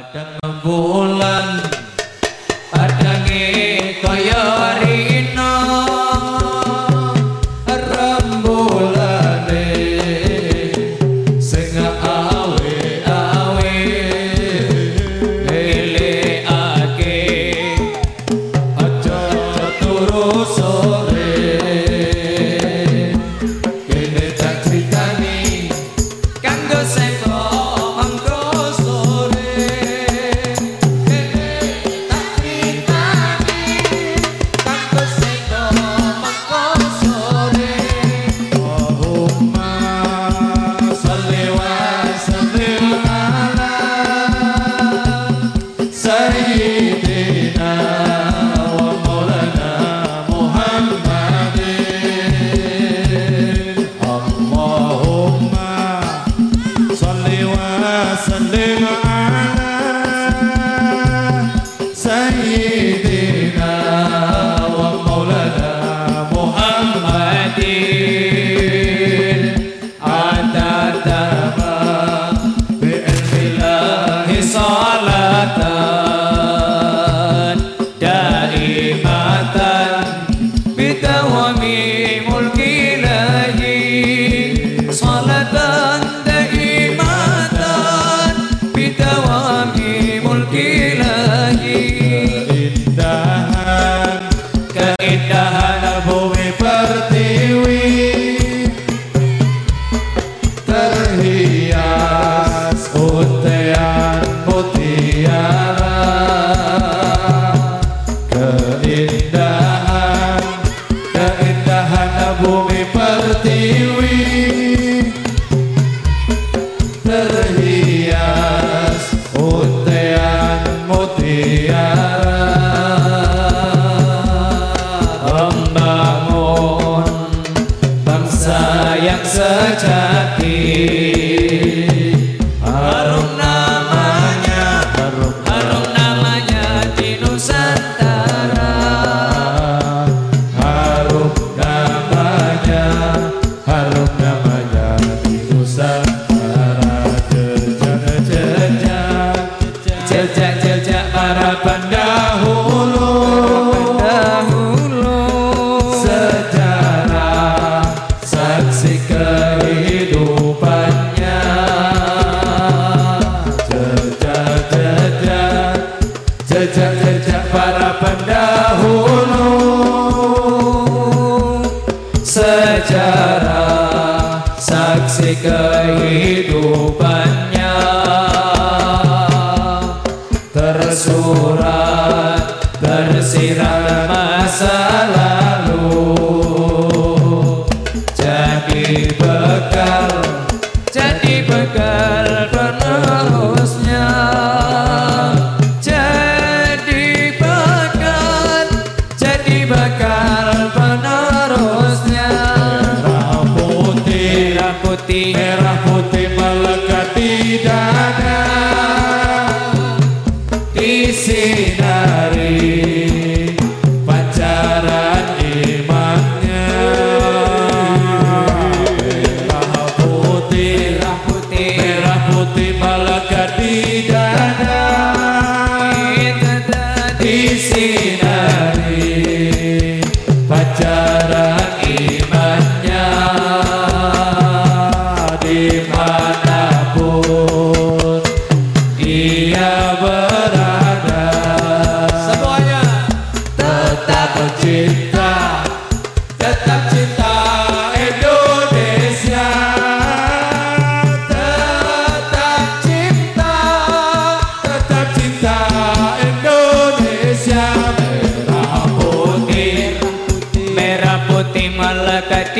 Ada bulan, ada nih koyori. देना। إله such a. pendahulu sejarah saksi kehidupannya. Tersurat bersinar masa lalu. Jadi bekal jadi bekal. sinari pacaran imannya. Merah putih merah putih. merah putih malaka di dada. Di sinari pacaran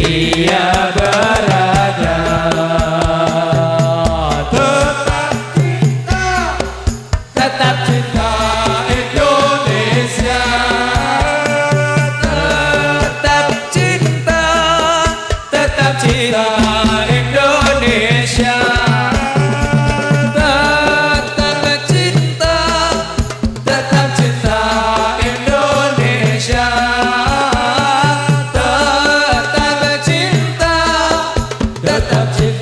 Yeah.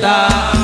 cantar.